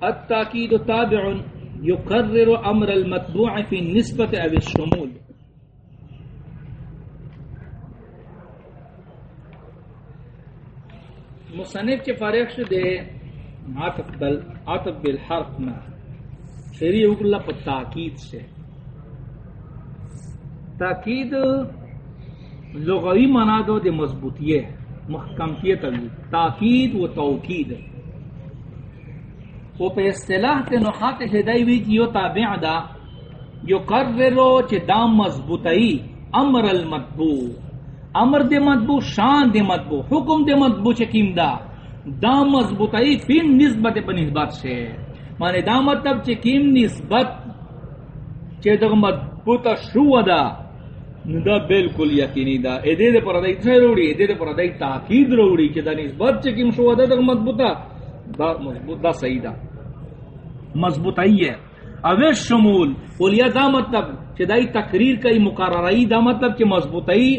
التاکید تابع یقرر امر المتبوع فی نسبت او الشمول. مصنف کے فارغ شو دے عاطف بل عاطف بالحرف نا شریع اگلا پا تاکید سے۔ تاکید لغوی منا دو دے مضبوطیے محکمتیت تاکید و توکید۔ و پہ اصطلاح تے نخات ہدائی وی کی یو تابع دا. یو قررو چے دام مضبوطی. امر المطبوع. امر دے مطبوع، شان دے مطبوع، حکم دے مطبوع چکیم دا. دام مضبوطی فی نسبت پہ نسبت سے مانے دا مطلب چکیم نسبت چے دا مضبوط شو دا. دا بالکل یقینی دا. ایدے دے پر ادائی تسے روڑی، ایدے دے پر ادائی تاکید روڑی چے دا نسبت چکیم شو دا دا مضبوطا، دا مضبوط، دا صحیح دا. مضبوط ہے۔ اویش شمول اولیا دا مطلب چی دای تقریر کئی، مقررائی دا مطلب چی مضبوطی،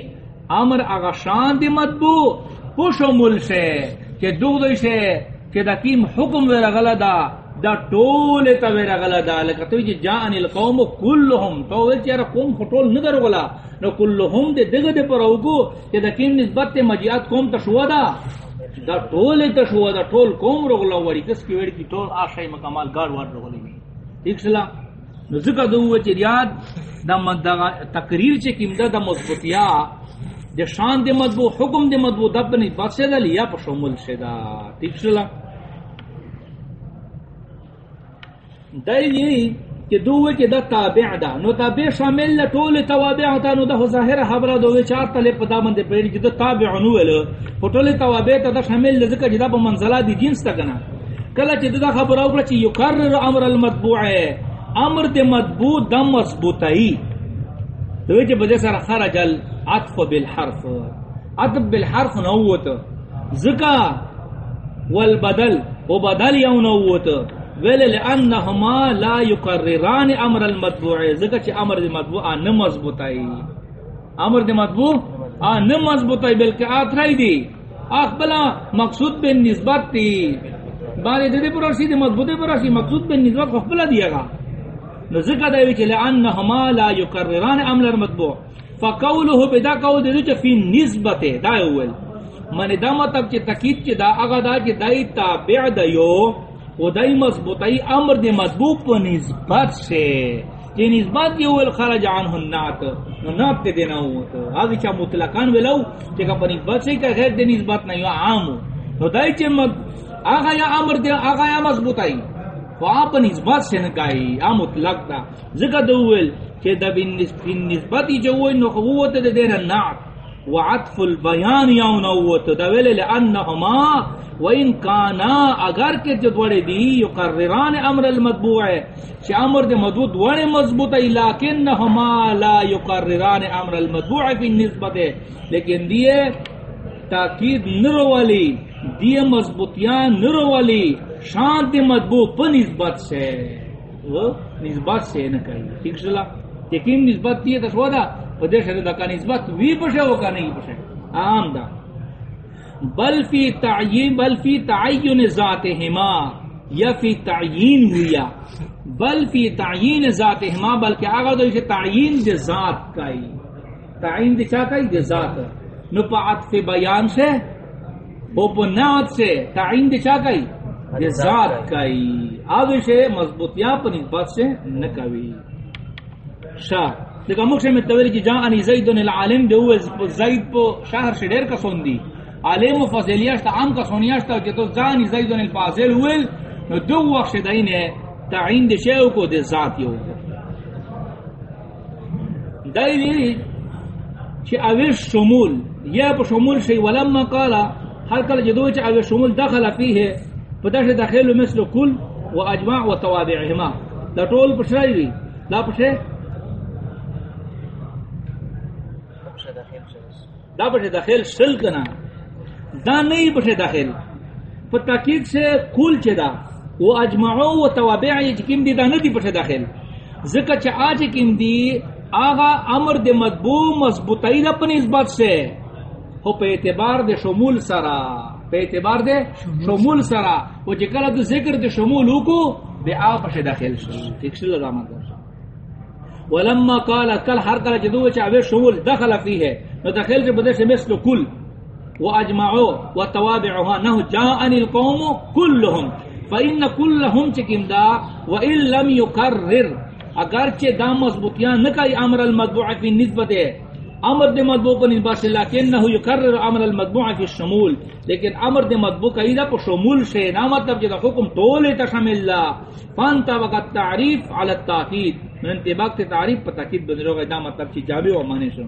امر اغا شان دی مطبوع۔ پو شمول سے چی دو دوی سے چی دا کیم حکم ویر غلا دا دا ٹول تا ویر غلا دا لکہ توی چی جاءنی القوم کلهم. تو ویل چی قوم خطول ندر غلا نو کلهم دے دگ دے پر اوگو چی دا کیم نسبت تے مجیات قوم تا شوا دا دا ٹول تا شوا دا ٹول قوم رو غلا وری کس کی ویڑی کی ٹول آشای مکمال گار وار رو غلی ٹھیک سلا؟ نو ذکر دو چ ریاد دا مد تقریر چ کیم دا, دا مضبوطیا. دے شان دے مضبوط حکم دے مضبوط دب نہیں بس دا لیا پر شمول سے دا ٹھیک سلا دای کہ دو چ دا تابع دا نو تابع شامل ل ټول توابع تا نو دا ظاهر خبره دو چار تلے پتا من دے پیڑ جد تابع نو ول ټول توابع تا دا شامل ذکر جدا په منزلہ دی جنس تا کنا کلا چ دا خبر او چ یقرر امر المتبوع امر دے مطبوع دم مضبوطی تو وجہ بجے سر خرج العطف بالحرف عطف بالحرف نووت زکا والبدل وبدل یو نووت ویل لانہما لا یقرران امر المتبوع زکا چ امر دے مطبوع ان مضبوطی امر دے مطبوع ان مضبوطی بلکہ اترائی دی. اخبلا مقصود بن نسبت تی بارے دے پر رشید مضبوطی پر رشید مقصود بن نسبت خفلا دیا گا. نو ذکر دے وچ لانہما لا یقرران امر المتبوع فقوله بدا قول دے چ فی نسبت، دا اول. من دا مطلب چ تاکید چ دا، اگا دا چ دای تابع د یو و دای مضبوطی امر دے مطبوع پ نسبت سے کہ نسبت یو ول خرج عنه النات نو نات دے دینا ہو تو ہا چ مطلقاً ولو کہ کپنی بس سے کہ غیر دے نسبت نہیں عام. نو دای چ آغا یا امر دے آغا یا مضبوطی. فاپ نسبت سے نکائی آ مطلق دا ذکر دوول کہ دا نسبتی جو نو قوت دے دین النعت وعطف البیان یا نوت دا ویلے لئنہما وین کانا اگر کے جدوڑے دی یقرران امر المطبوع ہے چھ امر دے مدود وڑے مضبوط ہے لیکنہما لا یقرران امر المطبوع فی نسبت ہے لیکن دیئے تاکید نرو والی دیئے مضبوطیاں نرو والی شان دی مطبوع پا نسبت سے۔ وہ نسبت سے نہ کہی ٹھیک سلا یقین نسبت دیئے تا سوا دا پدے شرد دا کا نسبت وی پشے ہو کا نہیں پشے۔ عام دا۔ بل فی تعیین بل فی تعین ذاتہما یا فی تعیین ہویا بل فی تعیین ذاتہما بلکہ آگا دو اسے تعیین دے ذات کائی۔ تعیین دے چاہ کائی؟ دے ذات۔ نو پا عطف بیان سے پا نعت سے تعیین دے چاہ کائی؟ دے ذات کائی۔ آگا اسے مضبوطیاں پر نسبت سے نکوی شاہ دیکھا مکشے میں تولی کی جان زیدن العالم دے ہوئے زید پو شہر شدیر کا سون دی۔ عالم و فضلیاشتا عام کا سونیاشتا جتو زانی زیدن الفاضل ہوئے نو دو وقت شدین ہے تعین دے شیعو کو دے ذات یو دائی دی چی اویش شمول یا پا شمول شی ولما قالا ہر کل جدو چی اویش شمول دخل فیه پتاش داخلو مثل کل و اجماع و توابعهما. دا طول پشرائی دی؟ لا پشرائی دا پشے داخل شل کنا. دا نہیں پشے داخل۔ پر تاکید سے کول چے دا۔ و اجمعو و توابعی چکم دی دا ندی پشے داخل۔ ذکر چا آج کم دی آغا امر دے مضبوع مضبوطی دا پنی اس بات سے۔ ہو پہ اعتبار دے شمول سرا پہ اعتبار دے شمول سرا وہ جکل دو ذکر دے شمول کو بے آ پشے داخل۔ شو ٹھیک لگا مطلب ولما قال کل ہر کل جدو چاوے شمول دخل فی ہے۔ نو داخل سے بدے سے مثل کل۔ واجمعوا وتوابعها انه جاءني القوم كلهم فان كلهم چکم وان لم يكرر اگرچہ دا مضبوطیاں نہ کئی امر المطبوع فی نسبت ہے امر دے مطبوع پر نسبت سے لیکنہ یکرر امر المطبوع فی الشمول، لیکن امر دے مطبوع کا ایدہ پر شمول سے نا مطلب جدا حکم طول تشمل اللہ فانتا وقت تعریف علی التاقید من انتباق تے تعریف پر تاقید بندرو گا دا مطلب چی جابی و مانے شو۔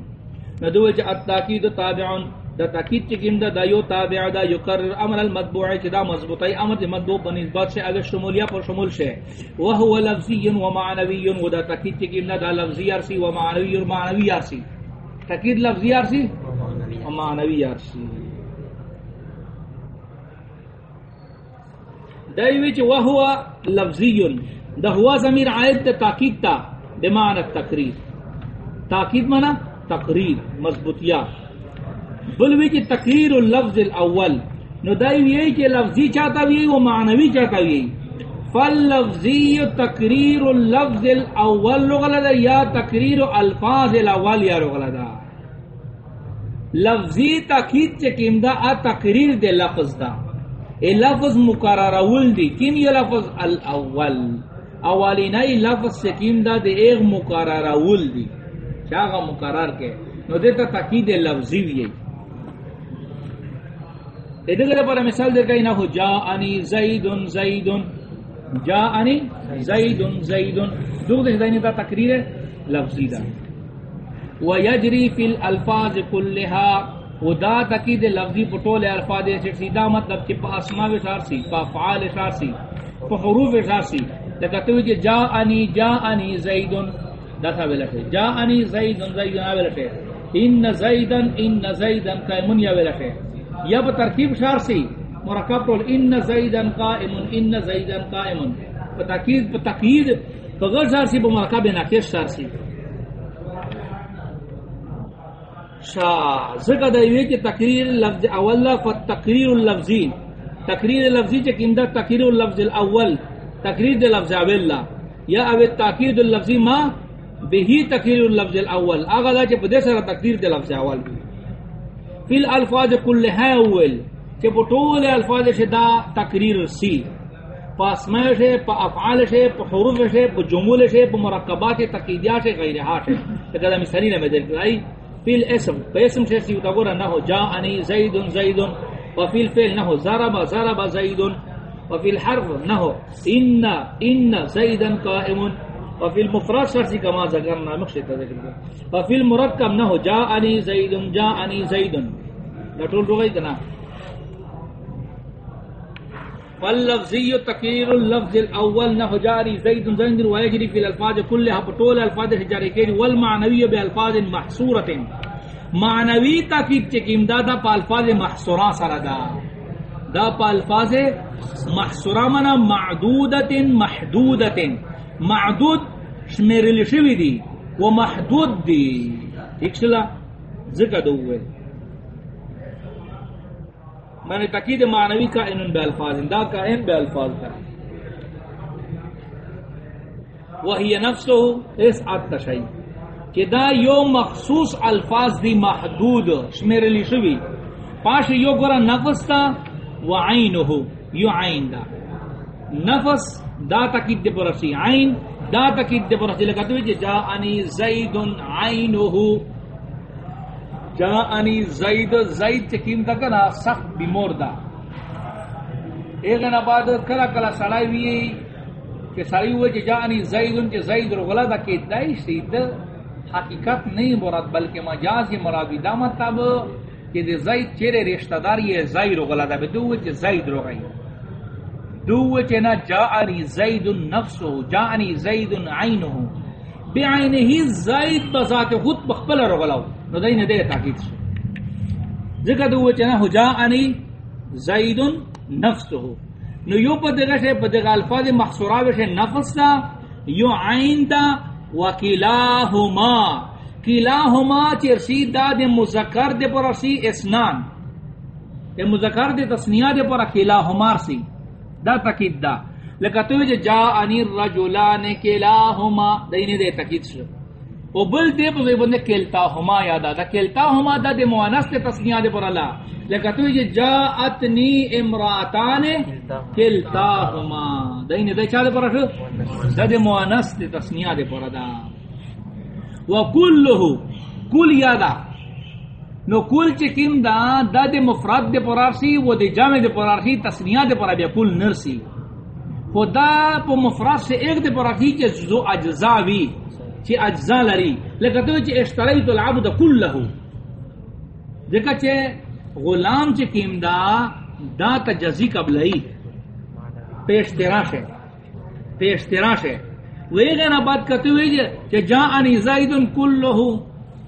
ندوے چا التاقید تابعون دا تاقید چکیم دا دا یو تابع دا یکرر امر المطبوع چی دا مضبوطی امر دے مطبوع پر نسبت سے اگر شمولیا پر شمول سے وہو لفظی و معنوی و دا تاقید چکیم دا, دا لفظی ارسی و معنوی و معنوی ارسی تاکید لفظی ارسی و معنوی ارسی دایوی چ وهو لفظی دا ہوا ضمیر عائد تے تاکید تا بمعنی تقریر۔ تاکید منا تقریر مضبوطیا بلوی کی تقریر اللفظ الاول. نو دایوی یہ کہ لفظی چاہتا بھی وہ معنوی چاہتا بھی فاللفظی تقریر اللفظ الاول لغلدا یا تقریر الفاظ الاول یا لغلدا لفظی تاکید چکیم دا ا تقریر دے لفظ دا. اے لفظ مقرر اول دی. کیم یہ لفظ الاول. اولینای لفظ چکیم دا دے ایک مقرر اول دی. چاگا مقرر کے. نو دیتا تاکید لفظی بھی ادھر پر مثال دے کئی نہ ہو جا انی زیدن زیدن جا انی زیدن زیدن دو دے دا تقریر لفظی دا ویجری فی الالفاظ کلہا و دا تقید لفظی پٹول الفاظ سے سیدھا مطلب کہ پا اسماء اشار سی پا فعال اشار سی حروف اشار سی لکھتے ہوئے کہ جا انی جا انی زیدن دا تھا بلٹے جا انی زیدن زیدن آ ان زیدن ان زیدن قائمون یا بلٹے یا با ترکیب اشار سی، مرکب طول ان زیدن قائمون، ان زیدن قائمون. پا تقید پا تقید پا غیر اشار سی با مرکب ناکش اشار سی. شاہ ذکر دیوئے کہ تقریر لفظ اول فتقریر اللفظی. تقریر لفظی چا کندہ تقریر اللفظ الاول. تقریر دے لفظ اول یا او تاکید اللفظی ما بہی تقریر اللفظ الاول. آگا دا چا پدے سر تقریر دے لفظ اول فی الالفاظ کل ہے اول چا پٹول الفاظ شدا تقریر سی۔ پا اسماء شے، پا افعال شے، پا حروف شے، پا جمول شے، پا مرکبات تقیدیات شے غیرہا شے۔ تکہ دا مثلی نمی دل کرائی فی الاسم فی اسم سے سی تقول انہو جاءنی زید زید وفی الفعل نہو ضرب ضرب زید وفی الحرف نہو ان ان زیدا قائم وفی المفرد شرسی کما ذکرنا مخشی ذکر وفی المرکب نہو جاءنی زید جاءنی زید نٹول رو گئی تنا فاللفظی تقریر اللفظ الاول نہ جاری زید زند و یجری فی الالفاظ كلها بطول الفاظ جاری کی والمعنوی بالفاظ محصوره معنوی تاکید چ کیم دادا پا الفاظ محصورہ سرا دا. پا الفاظ محصورہ منا معدودت، محدودت. معدود شمیرل شوی دی، و محدود دی. ایک شلا؟ ذکر دو میں نے تقید معنوی کا ان بے الفاظ دا کا ان بے الفاظ کا وہی نفس اس اتشئی کہ دا یو مخصوص الفاظ دی محدود شمیر لی شوی پاش یو گورا نفس تا، و عینہو، یو عین دا۔ نفس دا تقید دے پرسی، عین دا تقید دے پرسی۔ لگا جا انی زیدن عینہو۔ جاءنی زید زید چکیم دا کنا سخت بیمور دا ایغن بعد کلا کلا سڑائی وی کہ سڑائی ہوئے کہ جاءنی زیدن چی زید رو غلا دا کہ دائی سید حقیقت نہیں مراد بلکہ مجاز یہ مرادی دا مطلب کہ دے زید چیرے رشتہ دار یہ زید رو غلا دا بدوئے چی زید رو غی. دوئے چی نا جاءنی زید نفسو جاءنی زید عینہو بعینہ زید بذات خود بخبل رو غلاو نو دای نه دې تاکید شو ذکر دوه چې نه هو جاءنی زید نفسه نو یو په دغه شه په دغه الفاظ محصورا وشه نفس دا یو عین دا وکلاهما کلاهما چې رشید دا د مذکر د پر رشی اسنان اے مذکر دے تسنیہ دے پر کلا ہمار سی دا تاکید دا لکہ تو جا جا انی الرجلان کلا ہما دینی دے تاکید شو او بل دے پر بندے کلتا ہما یادا دا. کلتا ہما دا دے موانس دے تسنیہ دے پر اللہ. لکہ تو جا جا اتنی امراتان کلتا ہما. دینی دے چا دے پر شو دا دے موانس دے تسنیہ دے پر دا وکلہو کل یادا. نو کل چکم دا. دا دے مفرد دے پرارسی و دے جامع دے پرارسی تسنیہ دے پرار بیا کل نرسی. خدا پا مفرد سے ایک دے پرارسی چی زو اجزا وی چی اجزا لری لیکن تو چی اشترائی تو العبد کل لہو دیکھا چی غلام چکم دا دا تجزی قبلئی پیش تراش ہے پیش تراش ہے ویغینا بات کہتے ہوئی جی، چی جا انی زائدن کل لہو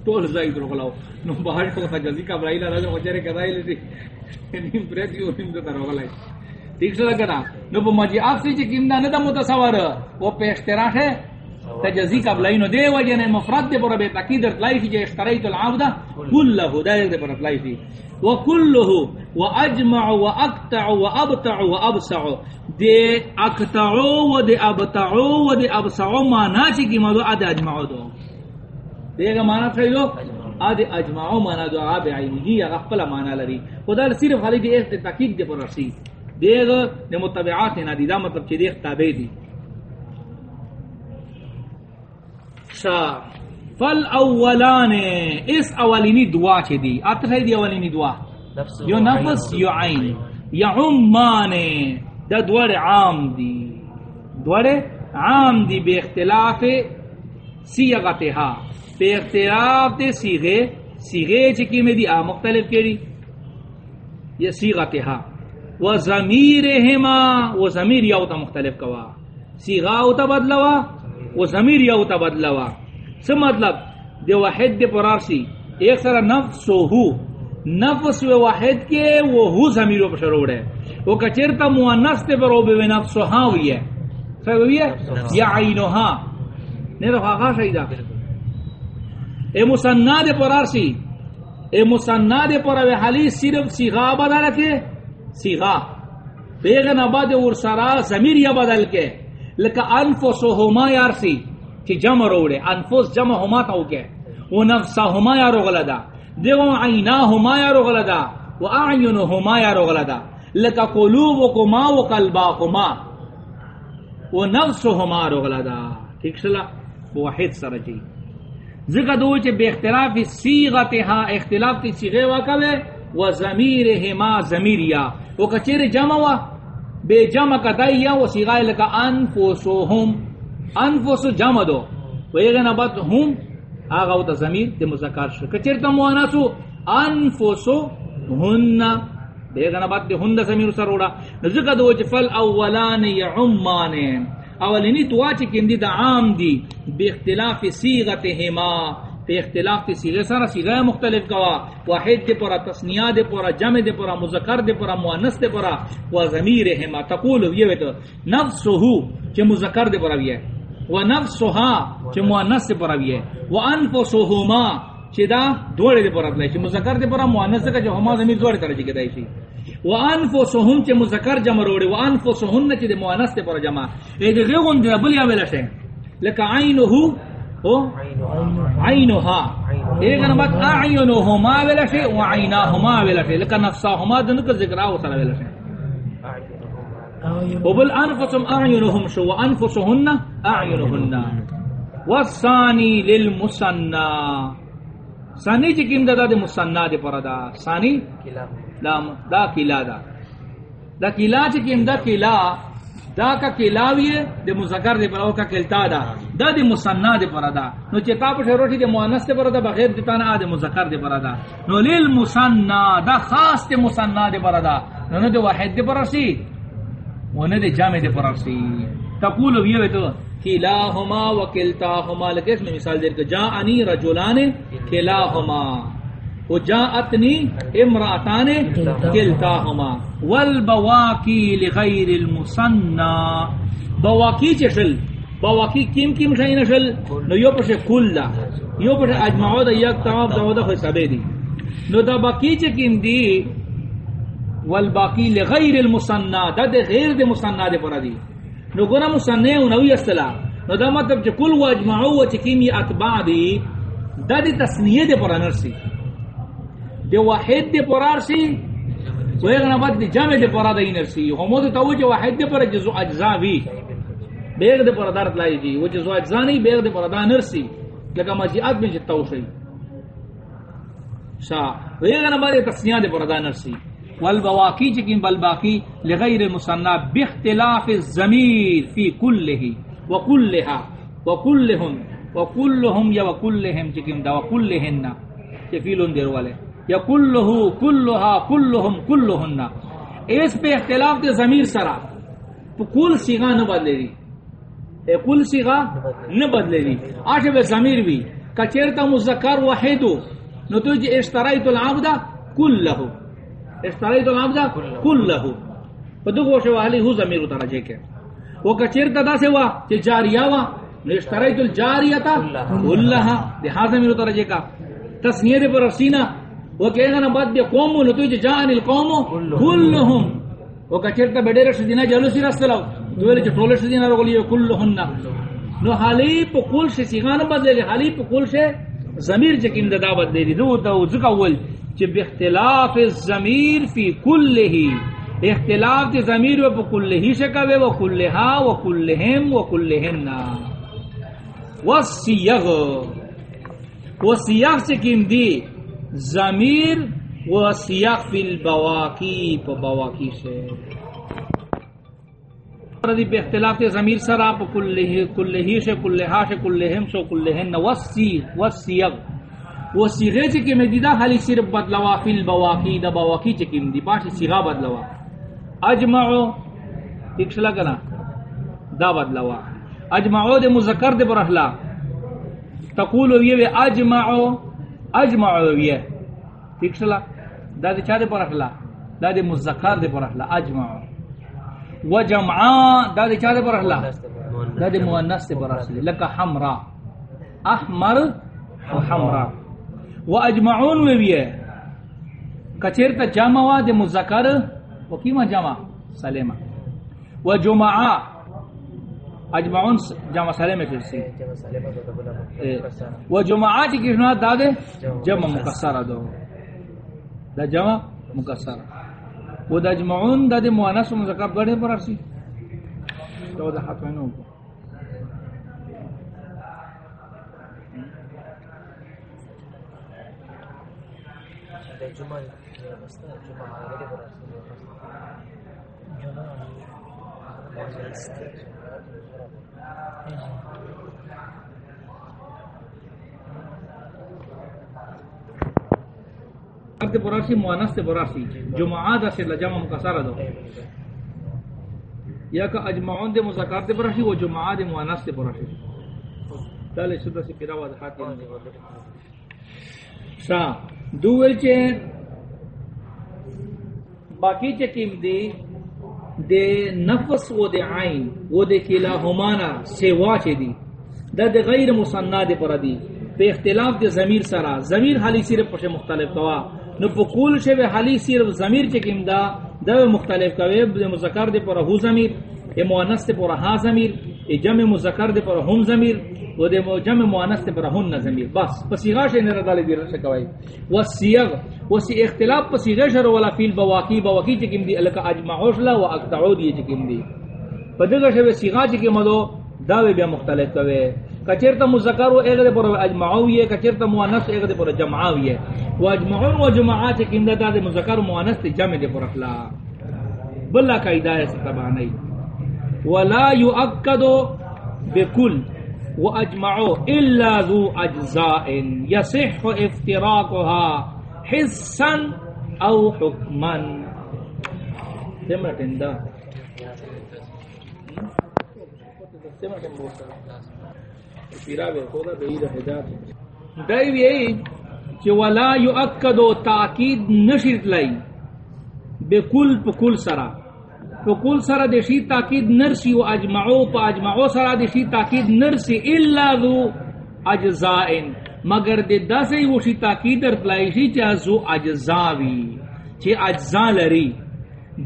ټول ځای غلاو نو بهر کو څه جلدی کا برایلا راځو او چیرې کدای نیم یعنی پرې یو نیم ته راغلای ٹھیک څه لګا نو په ماجی اپ چې کیند نه د متصور او په اشتراح ہے تجزی کا بلاینو دی وجه نه مفرد دی پر به تاکید لای چې اشتریت العبد كله دای دی پر لای فی وكله واجمع واقطع وابتع وابسع دی اقطع و دی ابتع و دی ابسع ما نا چې کی مدو اد اجمع دو۔ دیگا مانا خیلو آدھے اجماعو مانا دو، آب عینی یا غفل مانا لری۔ خدا صرف خالی دی ایک تاکید دے پر رسی دیگا دے متبعات نا دی، دا مطلب چی دیکھ تابع دی۔ شا فل اولان اس اولینی دعا چی دی. آتا خیلی دی اولینی دعا. یو نفس یو عین. یا عمان دا دوار عام دی. دوار عام دی بے اختلاف سیغتها پہ اختلاف دے سیغے سیغے چکی میں دی؟ آ مختلف کیڑی یا سیغتها و ضمیرہما و ضمیر یاو تا مختلف کوا. سیغاو تا بدلوا و ضمیر یاو تا بدلوا سم مطلب؟ دے واحد دے پرارسی ایک سر نفس و ہو نفس و واحد کے وہ ہو ضمیرو پر شروع ہے وہ کچرتا مؤنث تے پر او بے نفس و ہاں ہوئی ہے صحیح ہوئی ہے یا ہاں نہیں رفا خواہ شہیدہ اے مسنہ دے پرارسی اے مسنہ دے پر حالی صرف سیغا بدل کے سیغا بیغن آباد ورسرا زمیر یا بدل کے لکا انفسو ہما یارسی چی جمع روڑے، انفس جمع ہما تاو کے و نفسا ہما یارو غلدا دیو عینا ہما یارو غلدا و اعین ہما یارو غلدا لکا قلوبکما و قلباکما و نفس ہما رو غلدا ٹھیک سلا واحد سرجی ذکر دو چے بے اختلاف سیغتها اختلاف تی سیغے واقعے و ضمیرہما ضمیریا. و کچیر جمع وا؟ بے جمع کتایا و سیغائے لکا انفسوہم انفسو جمع دو. و ایغن ابت ہم آغا و تا ضمیر تی مذکر شو. کچیر تا مواناسو انفسو ہن بے ایغن ابت تی ہن دا ضمیر سروڑا ذکر دو چے فل اولان یعمانین اولینی دعا چی کندی دا عام دی بی اختلاف سیغتهما تے اختلاف تی سیغه سارا سیغه مختلف کوا واحد دی پورا تسنیہ دی پورا، جمع دی پورا، مذکر دی پورا، مؤنث دی پورا۔ و ضمیرهما تقول یہ ویت نفسه چ مذکر دی پورا وی و نفسها چ مؤنث دی پورا وی و انفسهما چ دا دوڑے دی پورا لے چ مذکر دی پورا، مؤنث کا جو ہما ضمیر دوڑے ترجی کدای شی وانفسهم چ مذکر جمع روڑے وانفسهن چ د مؤنث تے پر جمع۔ اے دے غون دے بل یا ولا شے۔ لک عینه او? عینها گن مت اعینهما ولا شے وعیناهما ولا شے لک نفسهما دن کا ذکر او سره ولا شے وبل انفسهم اعینهم شو وانفسهن اعینهن والثانی للمثنى ثانی چ کیم دا د مثنى دے پر دا؟ ثانی؟ دا دا کلا دا. دا کلا چ کیم دا؟ کلا. دا کا کلا وی دے مذکر دے پر او کا کلتا دا. دا دی مثنى دے پر دا. نو چ تا پر روٹی دے مؤنث دے پر دا، بغیر دتا نہ دے مذکر دے پر دا. نو لیل مثنى دا خاص دے مثنى دے پر دا. نو دے واحد دے پر سی ونه دے جامع دے پر سی. تقول وی وی تو کلاہما و کلتاہما. لکہ اس میں مثال دے کہ جاءنی رجلان کلاہما و جاءتنی امراتان کلتاہما والبواکی لغیر المصنع بواکی چشل بواکی کیم کیم شاین شل؟ نو یو پشے کل دا یو پشے اجمعو دا یک تمام دا دا خوی سبے دی. نو دا باکی چکیم دی؟ والباقی لغیر المصنع دا دے غیر دے مصنع دے پرا دی. نو گنا مصنع و نوی اصطلاح. نو دا مطلب چی کل و اجمعو و چکیم یہ اتباع دی، دا دی تصنیه دے پرا نرسی. دے واحد دے پرا رسی و ایک نبات دی جمع دے پرا دی نرسی ہمو دے تاوی چی واحد دے پرا جزو اجزا بھی بیغ دے پرا دارت لائی جی و جزو اجزا نہیں بیغ دے پرا دا نرسی لکا مجیعات میں جی جتاو شئی. شا، و ایک نبات دی تصنیه دے پرا دا نرسی والبواقی چکن بالباقی لغیر المصنع باختلاف الزمیر فی کلہی وکلہا وکلہم وکلہم یا وکلہم چکن دا وکلہن چفیلون دیر والے. یا کلہو کلہا کلہم کلہن. اس پہ اختلاف دے زمیر سرا. تو کل سیغا نہ بدلے دی. اے کل سیغا نہ بدلے دی. آٹھ بے زمیر بھی. کچیرتا مذکر وحیدو. نو تو جی اشترائیت العبدہ کلہو. اشترائیت العبدہ کلہو. پدو گوشے والی ہو زمیر اتارا جے کے. وہ کچیرتا دا سے وا چی جاریہ وا. نو اشترائیت الجاریتا کلہا. دے ہاں زمیر اتارا جے کا. تسنیہ دے پر رسینا. وہ کہے نا بعد دے قومو نو تو جان القومو کلہم وہ کچیرتا بیڈے رش دینا جلو سی رست لاؤ دویلے چی ٹولش دینا رو گلی کلہن نو حالی پا کل سے سیغان بدلے لی حالی پا کل سے ضمیر چکم دا بدلے دی دو دا ذکا اول چی باختلاف الضمیر فی کل ہی اختلاف دی ضمیر و پا کل ہی شکوے و کل ہا و کل ہم و کل ہن و سیغ و سیغ چکم دی ضمیر و سیغ فی البواکی، پا بواکی سے۔ دی پہ اختلاف تے ضمیر سرا پا کل ہی سے کل ہا سے کل ہم سے کل ہن و سیغ و سیغ وہ سیغے چکے میں دیدہ حالی صرف بدلوا فی البواقی دا بواقی چکے میں دی پاس سیغا بدلوا۔ اجمعو، ایک شلا کنا، دا بدلوا۔ اجمعو دے مذکر دے پر تقولو یہ اجمعو اجمعو یہ ایک شلا؟ دا دے چا دے پر احلا دا دے مذکر دے پر احلا اجمعو و جمعا دا دے چا دے پر احلا دا دے مؤنس دے پر احلا لکا حمرا احمر و حمرا و اجمعون میں کچیر تا جمع وا دے مذکر. و کیما جمع؟ سلیمہ و جمعا اجمعون جمع سلیمہ پھر سی و جمعا چی کشنا دا دے جمع مکسر۔ دو۔ دا جمع مکسر و دا اجمعون دا دے مؤنس و مذکر گڑے پر ارسی۔ تو دا حق میں نو۔ جمعہ تے پراسی مؤنث تے پراسی جمعہ سے لجمع مکسر دو۔ یا کہ اجمعون دے مذکر تے پراسی وہ جمعہ دے مؤنث تے پراسی دل شدہ سے پیرا واضح ہاتھ شاہ دوول چے باقی چے کم دے نفس و دے عین و دے کلا ہمانا سیوا چے دی. دا دے غیر مصنع دے پر دی. پہ اختلاف دے ضمیر سرا. ضمیر حالی صرف پشے مختلف کوا. نو پکول شے بے حالی صرف ضمیر چے کم دا دا مختلف کوے دے مذکر دے پر ہو ضمیر، اے مؤنث دے پر ہا ضمیر، اے جمع مذکر دے پر ہم ضمیر. و دے جمع مؤنث تے پر ہن ضمیر بس. پسیغا شے نہ ردال دی رش کوي. و سیغ و سی اختلاف پسیغا شر ولا فیل بواقی بواقی چکم دی الک اجمعوش لا و اقطعو دی چکم دی پدغه شے سیغا چکم دو دا بیا مختلف کوي. کچرتا مذکر و ایک پر اجمعو یہ کچرتا مؤنث ایک دے پر جمعو یہ و اجمعون و جماعات چکم دا دے مذکر مؤنث تے جمع دے پر اخلا بلا قاعدہ ہے ستبانی ولا يؤكد بكل واجمعوا الا ذو اجزاء يصح افتراقها حسا او حكما سمعتندا ولا يؤكد تاكيد نشرت لائی بكل بكل سرا. تو کل سرا دیشی تاکید نرسی و اجمعو پا اجمعو سرا دیشی تاکید نرسی الا ذو اجزائن۔ مگر دے دا سے شی تاکید در پلائشی چا ذو اجزاوی چی اجزا لری۔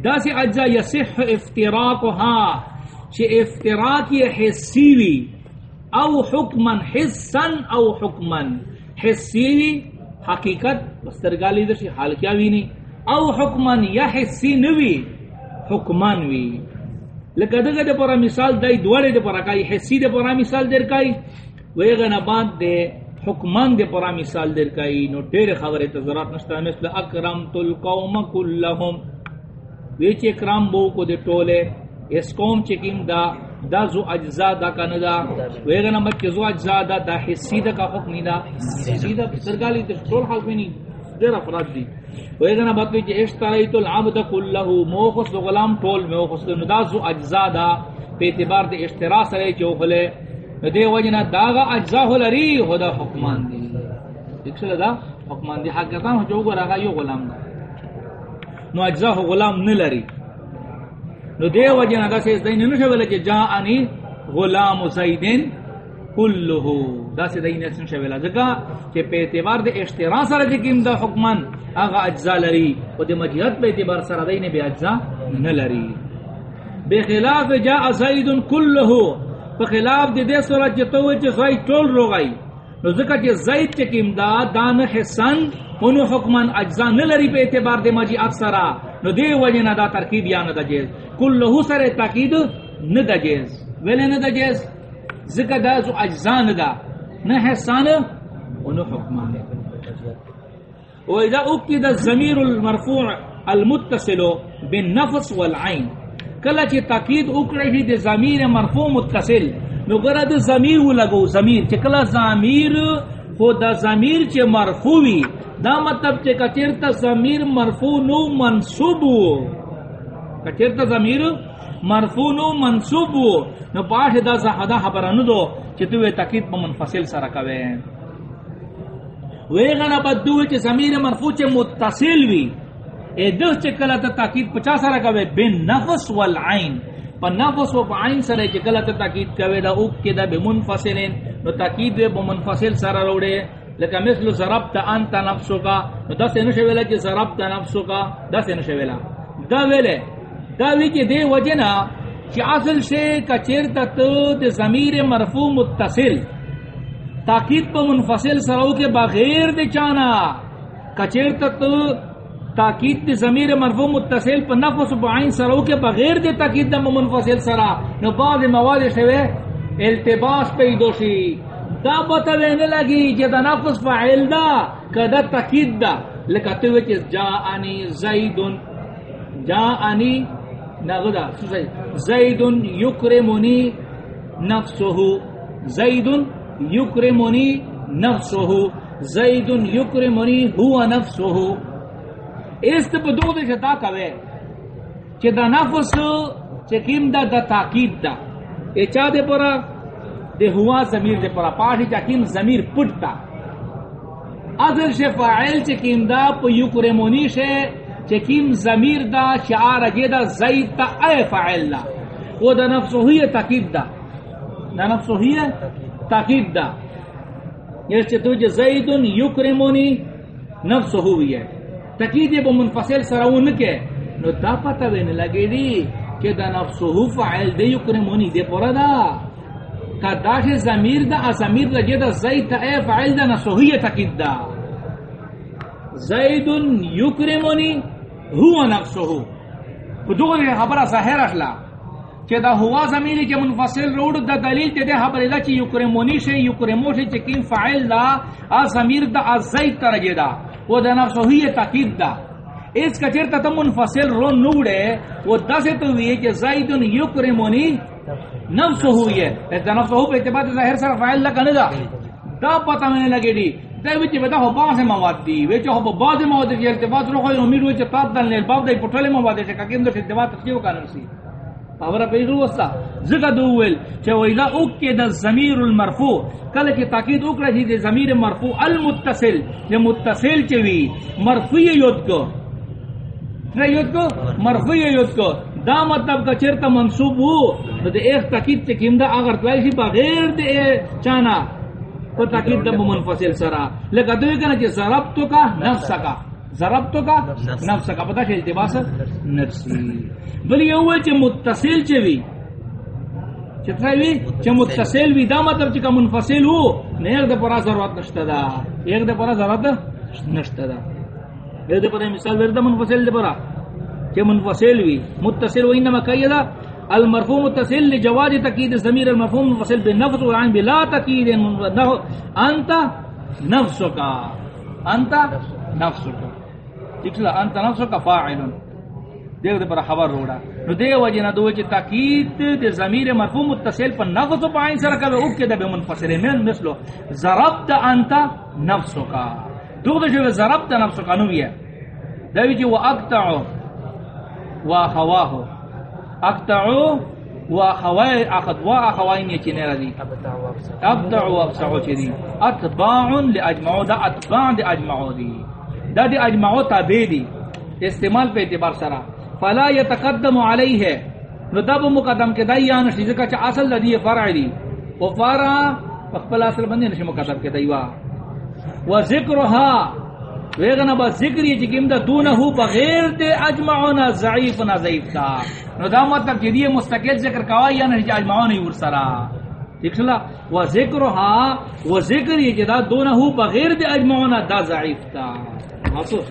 دا سے اجزا یصح افتراقها چه افتراقی حسیوی۔ او حکمن حسن او حکمن۔ حسیوی حقیقت بسترگالی در شی، حال کیا وی نہیں او حکمن یا حسی نوی۔ حکمن وی. لکہ دگا دے پورا مثال دائی دوارے دے پورا کئی حسی دے پورا مثال در کای. کئی ویغن بعد دے حکمان دے پورا مثال در کئی نو دیر خبر تذرات نشتا مثل اکرم اکرمت القوم کلهم. ویچ اکرام بو کو دے ٹولے اس قوم چکیم دا دا زو اجزا دا کندا ویغن مت زو اجزا دا دا حسی دا کا حکم دا حسی دا سرگالی تے ٹول حق نہیں دیر افراد دی. ویغن مت ویچ اشتریت العبد کلہ موخص غلام ٹول موخص دا زو اجزا دا، پہ اعتبار دے اشترا سرے چوخلے دے وجنا داغا اجزا ہو لری، ہو دا حکمان دی. دیکھ سلا دا حکمان دی. حقیقتان ہو جو گو یو غلام دا. نو اجزا ہو غلام نلری نو دے وجنا دا سے دین نشو ولا کہ جا انی غلام زیدن کلہو. دا سے دین نشو ولا زکا کہ پہ اعتبار دے اشترا سرے جکیم دا حکمان اغا اجزا لری و دے مجیحت پہ اعتبار سرے دین بے اجزا نلری بے خلاف جا زیدن کلہو خلاف دے دے صورت جتو چ زید ٹول رو گئی نو ذکر کہ زید چ کیم دا دان حسن انو حکمن اجزا نہ لری پہ اعتبار دے ماجی اکثر نو دے وجہ نہ دا ترکیب یا نہ دا جیز. کل لہو سر تاکید نہ دا جیز. ویلے نہ دا جیز. ذکر دا زو اجزا نہ دا. نہ حسن انو حکمان و اذا اكد الضمير المرفوع المتصل بالنفس والعين کلا چی تاکید اکڑی ہی دے ضمیر مرفوع متصل، نو گرد ضمیر و لگو ضمیر چی کلا ضمیر خو دا ضمیر چی مرفوعی دا مطلب چی کچیر تا ضمیر مرفوع نو منصوب کچیر تا ضمیر مرفوع نو منصوب نو پاش دا زہدہ حبرانو دو، چی توی تاکید پا منفصل سرکوے ویغنا بدوی چی ضمیر مرفوع چی متصل وی. اے دو چکلا تا تاکید پچا سارا کوے بین نفس والعین. پا نفس و پا عین سارا چکلا تا تاکید کوے دا اوک کے دا بے منفصلین. نو تاکید بے منفصل سارا روڑے. لکا مثل ضربت انتا نفسو کا نو دا سے نشویلا چی ضربت نفسو کا دا سے نشویلا دا ویلے دا وی چی دے وجنا چی اصل سے کچیر تا تو دے ضمیر مرفوع متصل تاکید پا منفصل سراو کے بغیر دے چانا کچیر تا تو تاکید دی ضمیر مرفوع متصل پر نفس و بعین سرو کے بغیر دی تاکید دا منفصل سرا نو بعض مواد شوے التباس پیدو شی دا بتا وینے لگی جی دا نفس فعیل دا کدا تاکید دا لکھتے ہوئے چیز جا آنی زیدن جا آنی نغدا زیدن یکرمونی نفسہو. زیدن یکرمونی نفسہو. زیدن یکرمونی ہوا نفسہو. اس تے بدو دے شتا کوے چے دا نفس، چے کیم دا دا تاکید دا. اے چا دے پورا؟ دے ہوا ضمیر دے پورا. پاٹھی چا کیم ضمیر پٹتا اذر شے فاعل چے کیم دا پو یکرمونی شے چے کیم ضمیر دا شعار جے دا زید تا اے فاعل دا. وہ دا نفس ہوئی تاکید دا. دا نفس ہوئی تاکید دا. یہ چے تو جے زیدن یکرمونی نفس ہوئی ہے. تقید یہ منفصل سراؤن کے نو دا پتہ وین لگے دی کہ دا نفسه فعل دے یکرمونی دے پورا دا. کداش کا دا شے دا ضمیر دا زید تا اے فعل دا نفسه تقید دا. زید یکرمونی هو نفسه. خودو یہ خبر ظاہر اخلا کہ دا ہوا ضمیر کے منفصل روڈ دا دلیل تے دے خبر دا چ یکرمونی شے یکرمو شے چکین فاعل دا ا ضمیر دا زید ترجے دا وہ دا نفس ہوئی تاکید دا اس کا چرتا تم منفصل رو نوڑے وہ دا سے تو ہوئی ہے کہ زیدن یکرمونی نفس ہوئی ہے دا نفس ہو پہ اتباد ظاہر سر فائل لگا ندا دا پتا میں لگے دی دا وچ بتا ہو باز مواد دی وچ ہو باز مواد دی ارتباط رو ہوئی امید وچ تاب دل نے باب دای پٹھلے مواد تے ککیم دو ارتباط کیو کانن سی پاور پیغلو وستا۔ زگا دوول چه و اذا اکد الزمیر المرفوع۔ کل کی تاکید اکرا جی دی زمیر مرفوع المتصل جی متصل چوی مرفوع یود کو یود کو مرفوع یود کو دا مطلب کا چرتا منصوب ہو۔ تو دے ایک تاکید چه کم دا اگر تلائشی جی بغیر دے چانا۔ تو تاکید منفصل دوی ضربتو کا نفس کا ضربتو کا نفس. کا پتا چھ التباس نفسی. بل یہ ہوا چھ متصل چھ متصل. وی. دا مطلب منفصل پرا ضرورت نشتا دا. ایک دے پرا ضرورت نشتا دا. ایک دے پرا مثال ورد منفصل دے پرا. منفصل وی. متصل و انما قیدا المرفوع متصل لجواز تقید الضمیر المرفوع منفصل بالنفس والعين بلا تقید انت نفسك انت نفسك اکلا انت نفسك فاعل. دیکھ دے پر خبر روڑا. نو دے وجہ نہ دوچ تاکید دے ضمیر مرفوع متصل پر نفس و پائن سر کبے اوک کے دے منفصل. من مثلو، ضربت انت نفسك دو دے جو ضربت نفسك نو یہ دے وچ و اقطع و خواه و خواه اخذ و اخوين یہ چنے رضی ابدع و ابسعو چدی اتباع لاجمعو دا اتباع دا اجمعو دی دا دی اجمعو تابع دی استعمال پہ اعتبار سرا. فلا يتقدم علیہ نو دا با مقدم کے دایان شیزا کا چا اصل دا فرع دی و فرع فقبل اصل بندی نشی مقدم کے دایوا و ذکرها ویغنا با ذکری چی کم دا دونہو بغیر دے اجمعونا ضعیفنا ضعیف تا. نو دا مطلب کہ دی مستقل ذکر کوائی یا نشی اجمعونا یور سرا. ٹھیک سلا و ذکرها و ذکری چی دا دونہو بغیر دے اجمعونا دا ضعیف تا. محسوس